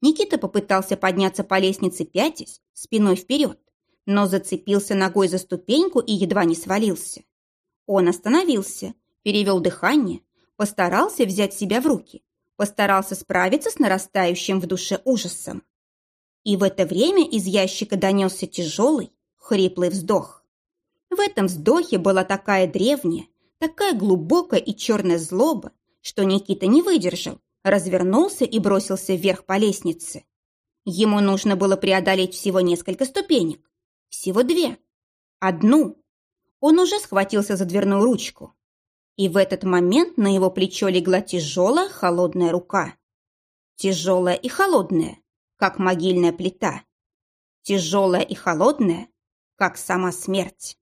Никита попытался подняться по лестнице пятясь, спиной вперед, но зацепился ногой за ступеньку и едва не свалился. Он остановился, перевел дыхание, постарался взять себя в руки, постарался справиться с нарастающим в душе ужасом. И в это время из ящика донесся тяжелый, хриплый вздох. В этом вздохе была такая древняя, такая глубокая и черная злоба, что Никита не выдержал, развернулся и бросился вверх по лестнице. Ему нужно было преодолеть всего несколько ступенек. Всего две. Одну. Он уже схватился за дверную ручку. И в этот момент на его плечо легла тяжелая холодная рука. Тяжелая и холодная, как могильная плита. Тяжелая и холодная, как сама смерть.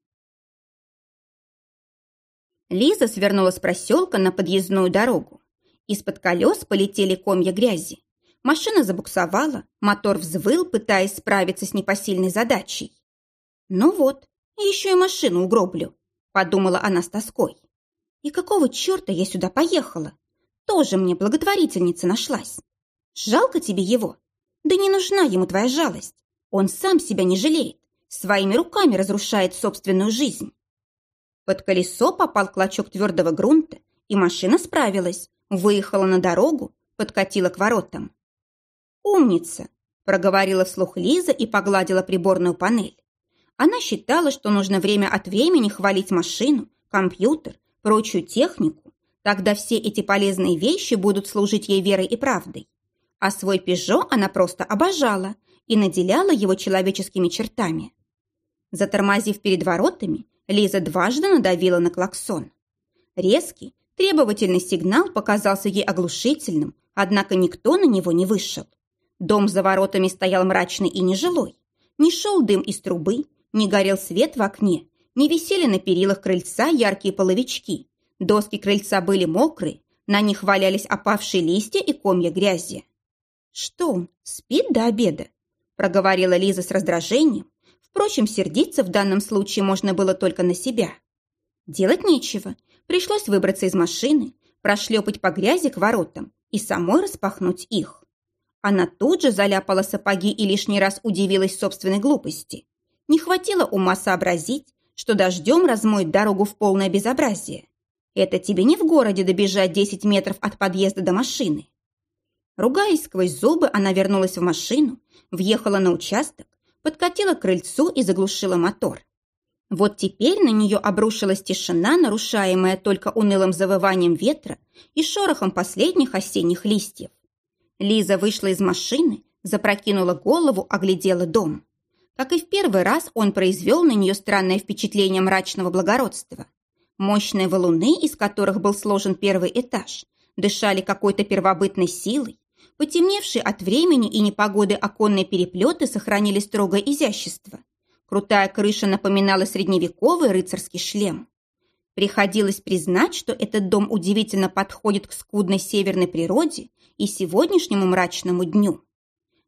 Лиза свернула с проселка на подъездную дорогу. Из-под колес полетели комья грязи. Машина забуксовала, мотор взвыл, пытаясь справиться с непосильной задачей. «Ну вот, еще и машину угроблю», — подумала она с тоской. «И какого черта я сюда поехала? Тоже мне благотворительница нашлась. Жалко тебе его? Да не нужна ему твоя жалость. Он сам себя не жалеет, своими руками разрушает собственную жизнь». Под колесо попал клочок твердого грунта, и машина справилась, выехала на дорогу, подкатила к воротам. «Умница!» – проговорила вслух Лиза и погладила приборную панель. Она считала, что нужно время от времени хвалить машину, компьютер, прочую технику, тогда все эти полезные вещи будут служить ей верой и правдой. А свой «Пежо» она просто обожала и наделяла его человеческими чертами. Затормозив перед воротами, Лиза дважды надавила на клаксон. Резкий, Требовательный сигнал показался ей оглушительным, однако никто на него не вышел. Дом за воротами стоял мрачный и нежилой. Не шел дым из трубы, не горел свет в окне, не висели на перилах крыльца яркие половички. Доски крыльца были мокрые, на них валялись опавшие листья и комья грязи. «Что он, спит до обеда?» – проговорила Лиза с раздражением. Впрочем, сердиться в данном случае можно было только на себя. Делать нечего, Пришлось выбраться из машины, прошлепать по грязи к воротам и самой распахнуть их. Она тут же заляпала сапоги и лишний раз удивилась собственной глупости. Не хватило ума сообразить, что дождем размоет дорогу в полное безобразие. Это тебе не в городе добежать 10 метров от подъезда до машины. Ругаясь сквозь зубы, она вернулась в машину, въехала на участок, подкатила к крыльцу и заглушила мотор. Вот теперь на нее обрушилась тишина, нарушаемая только унылым завыванием ветра и шорохом последних осенних листьев. Лиза вышла из машины, запрокинула голову, оглядела дом. Как и в первый раз, он произвел на нее странное впечатление мрачного благородства. Мощные валуны, из которых был сложен первый этаж, дышали какой-то первобытной силой. Потемневшие от времени и непогоды оконные переплеты сохранили строгое изящество. Крутая крыша напоминала средневековый рыцарский шлем. Приходилось признать, что этот дом удивительно подходит к скудной северной природе и сегодняшнему мрачному дню.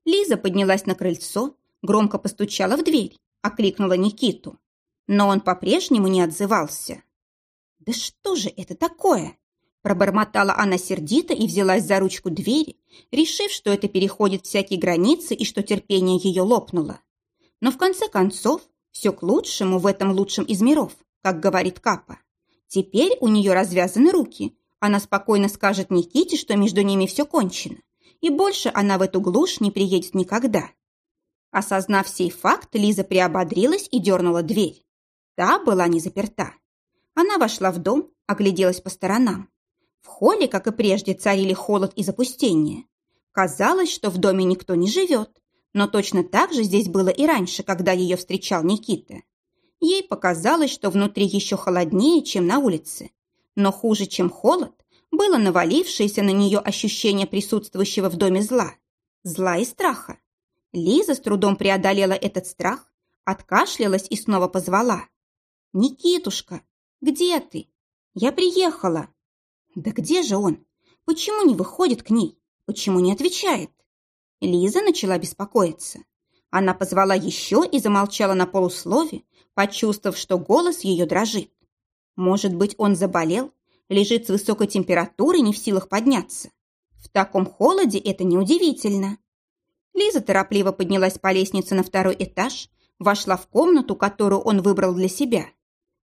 Лиза поднялась на крыльцо, громко постучала в дверь, окликнула Никиту. Но он по-прежнему не отзывался. «Да что же это такое?» Пробормотала она сердито и взялась за ручку двери, решив, что это переходит всякие границы и что терпение ее лопнуло. Но в конце концов, все к лучшему в этом лучшем из миров, как говорит Капа. Теперь у нее развязаны руки. Она спокойно скажет Никите, что между ними все кончено. И больше она в эту глушь не приедет никогда. Осознав сей факт, Лиза приободрилась и дернула дверь. Та была не заперта. Она вошла в дом, огляделась по сторонам. В холле, как и прежде, царили холод и запустение. Казалось, что в доме никто не живет. Но точно так же здесь было и раньше, когда ее встречал Никита. Ей показалось, что внутри еще холоднее, чем на улице. Но хуже, чем холод, было навалившееся на нее ощущение присутствующего в доме зла. Зла и страха. Лиза с трудом преодолела этот страх, откашлялась и снова позвала. «Никитушка, где ты? Я приехала». «Да где же он? Почему не выходит к ней? Почему не отвечает?» Лиза начала беспокоиться. Она позвала еще и замолчала на полуслове, почувствовав, что голос ее дрожит. Может быть, он заболел, лежит с высокой температурой, не в силах подняться. В таком холоде это неудивительно. Лиза торопливо поднялась по лестнице на второй этаж, вошла в комнату, которую он выбрал для себя.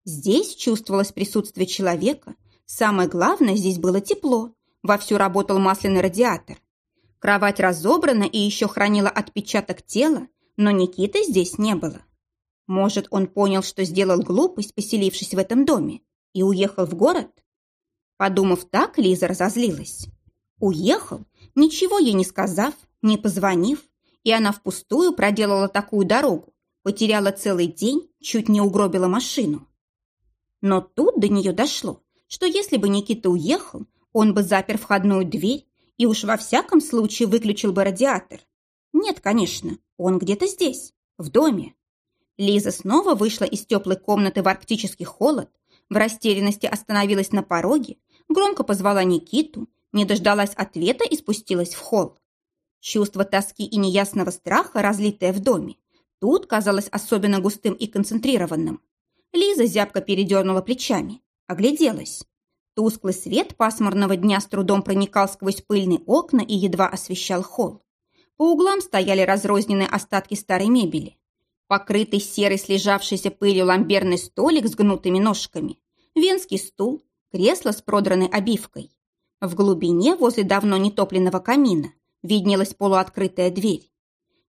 Здесь чувствовалось присутствие человека. Самое главное, здесь было тепло. вовсю работал масляный радиатор. Кровать разобрана и еще хранила отпечаток тела, но Никиты здесь не было. Может, он понял, что сделал глупость, поселившись в этом доме, и уехал в город? Подумав так, Лиза разозлилась. Уехал, ничего ей не сказав, не позвонив, и она впустую проделала такую дорогу, потеряла целый день, чуть не угробила машину. Но тут до нее дошло, что если бы Никита уехал, он бы запер входную дверь и уж во всяком случае выключил бы радиатор. Нет, конечно, он где-то здесь, в доме. Лиза снова вышла из теплой комнаты в арктический холод, в растерянности остановилась на пороге, громко позвала Никиту, не дождалась ответа и спустилась в холл. Чувство тоски и неясного страха, разлитое в доме, тут казалось особенно густым и концентрированным. Лиза зябко передернула плечами, огляделась. Тусклый свет пасмурного дня с трудом проникал сквозь пыльные окна и едва освещал холл. По углам стояли разрозненные остатки старой мебели. Покрытый серой слежавшейся пылью ламберный столик с гнутыми ножками, венский стул, кресло с продранной обивкой. В глубине, возле давно нетопленного камина, виднелась полуоткрытая дверь.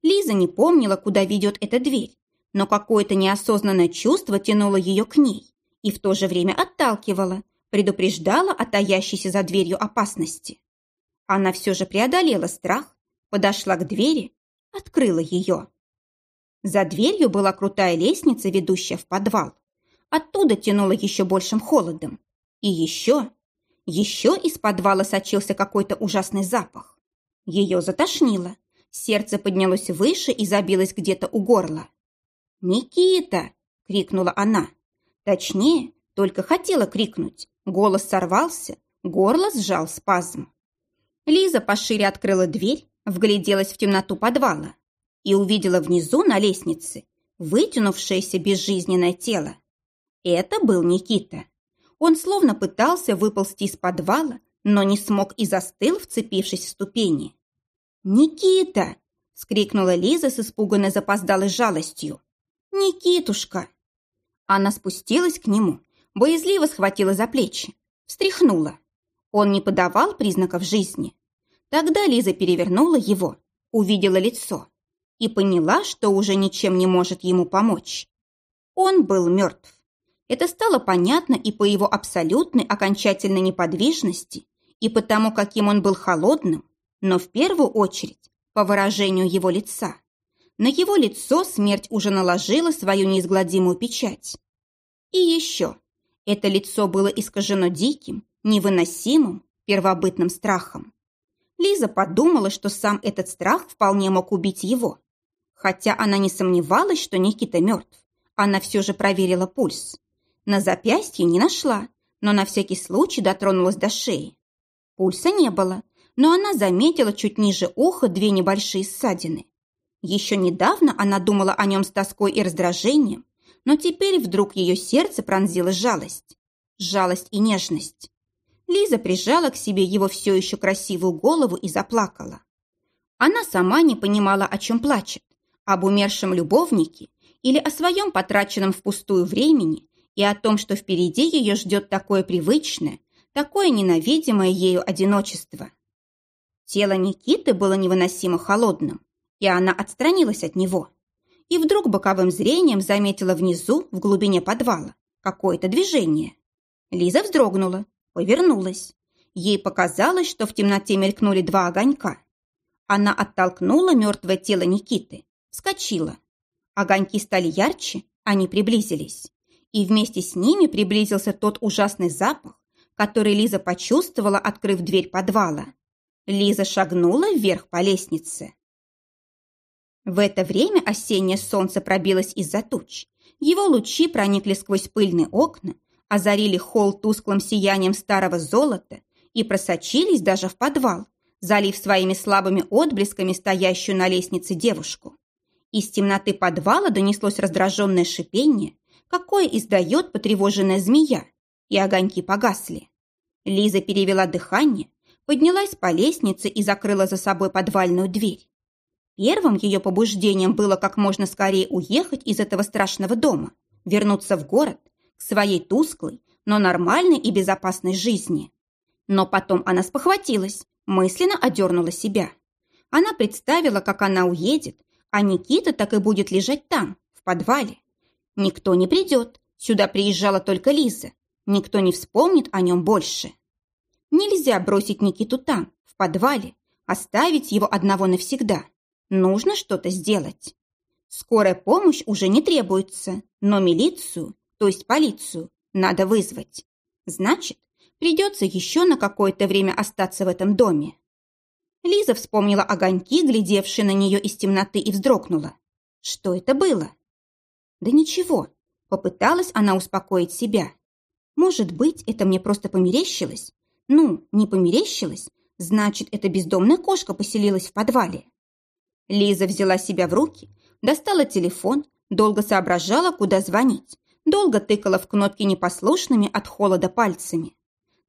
Лиза не помнила, куда ведет эта дверь, но какое-то неосознанное чувство тянуло ее к ней и в то же время отталкивало, предупреждало о таящейся за дверью опасности. Она все же преодолела страх, подошла к двери, открыла ее. За дверью была крутая лестница, ведущая в подвал. Оттуда тянуло еще большим холодом. И еще, еще из подвала сочился какой-то ужасный запах. Ее затошнило. Сердце поднялось выше и забилось где-то у горла. «Никита!» — крикнула она. Точнее, только хотела крикнуть. Голос сорвался, горло сжал спазм. Лиза пошире открыла дверь, вгляделась в темноту подвала и увидела внизу на лестнице вытянувшееся безжизненное тело. Это был Никита. Он словно пытался выползти из подвала, но не смог и застыл, вцепившись в ступени. «Никита!» — скрикнула Лиза с испуганной запоздалой жалостью. «Никитушка!» Она спустилась к нему, боязливо схватила за плечи, встряхнула. Он не подавал признаков жизни. Тогда Лиза перевернула его, увидела лицо и поняла, что уже ничем не может ему помочь. Он был мертв. Это стало понятно и по его абсолютной окончательной неподвижности, и по тому, каким он был холодным, но в первую очередь по выражению его лица. На его лицо смерть уже наложила свою неизгладимую печать. И еще. Это лицо было искажено диким, невыносимым, первобытным страхом. Лиза подумала, что сам этот страх вполне мог убить его. Хотя она не сомневалась, что Никита мертв, она все же проверила пульс. На запястье не нашла, но на всякий случай дотронулась до шеи. Пульса не было, но она заметила чуть ниже уха две небольшие ссадины. Еще недавно она думала о нем с тоской и раздражением, но теперь вдруг ее сердце пронзила жалость. Жалость и нежность. Лиза прижала к себе его все еще красивую голову и заплакала. Она сама не понимала, о чем плачет. Об умершем любовнике или о своем потраченном впустую времени и о том, что впереди ее ждет такое привычное, такое ненавидимое ею одиночество. Тело Никиты было невыносимо холодным и она отстранилась от него. И вдруг боковым зрением заметила внизу, в глубине подвала, какое-то движение. Лиза вздрогнула, повернулась. Ей показалось, что в темноте мелькнули два огонька. Она оттолкнула мертвое тело Никиты, вскочила. Огоньки стали ярче, они приблизились. И вместе с ними приблизился тот ужасный запах, который Лиза почувствовала, открыв дверь подвала. Лиза шагнула вверх по лестнице. В это время осеннее солнце пробилось из-за туч. Его лучи проникли сквозь пыльные окна, озарили холл тусклым сиянием старого золота и просочились даже в подвал, залив своими слабыми отблесками стоящую на лестнице девушку. Из темноты подвала донеслось раздраженное шипение, какое издает потревоженная змея, и огоньки погасли. Лиза перевела дыхание, поднялась по лестнице и закрыла за собой подвальную дверь. Первым ее побуждением было как можно скорее уехать из этого страшного дома, вернуться в город, к своей тусклой, но нормальной и безопасной жизни. Но потом она спохватилась, мысленно одернула себя. Она представила, как она уедет, а Никита так и будет лежать там, в подвале. Никто не придет, сюда приезжала только Лиза. Никто не вспомнит о нем больше. Нельзя бросить Никиту там, в подвале, оставить его одного навсегда. Нужно что-то сделать. Скорая помощь уже не требуется, но милицию, то есть полицию, надо вызвать. Значит, придется еще на какое-то время остаться в этом доме. Лиза вспомнила огоньки, глядевшие на нее из темноты, и вздрогнула. Что это было? Да ничего. Попыталась она успокоить себя. Может быть, это мне просто померещилось? Ну, не померещилось, значит, эта бездомная кошка поселилась в подвале. Лиза взяла себя в руки, достала телефон, долго соображала, куда звонить, долго тыкала в кнопки непослушными от холода пальцами.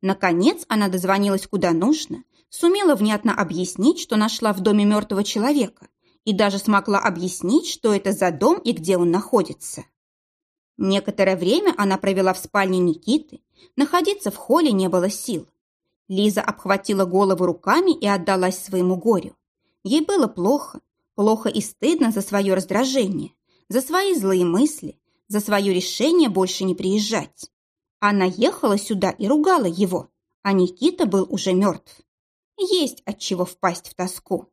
Наконец она дозвонилась куда нужно, сумела внятно объяснить, что нашла в доме мертвого человека, и даже смогла объяснить, что это за дом и где он находится. Некоторое время она провела в спальне Никиты, находиться в холле не было сил. Лиза обхватила голову руками и отдалась своему горю. Ей было плохо, плохо и стыдно за свое раздражение, за свои злые мысли, за свое решение больше не приезжать. Она ехала сюда и ругала его, а Никита был уже мертв. Есть от чего впасть в тоску.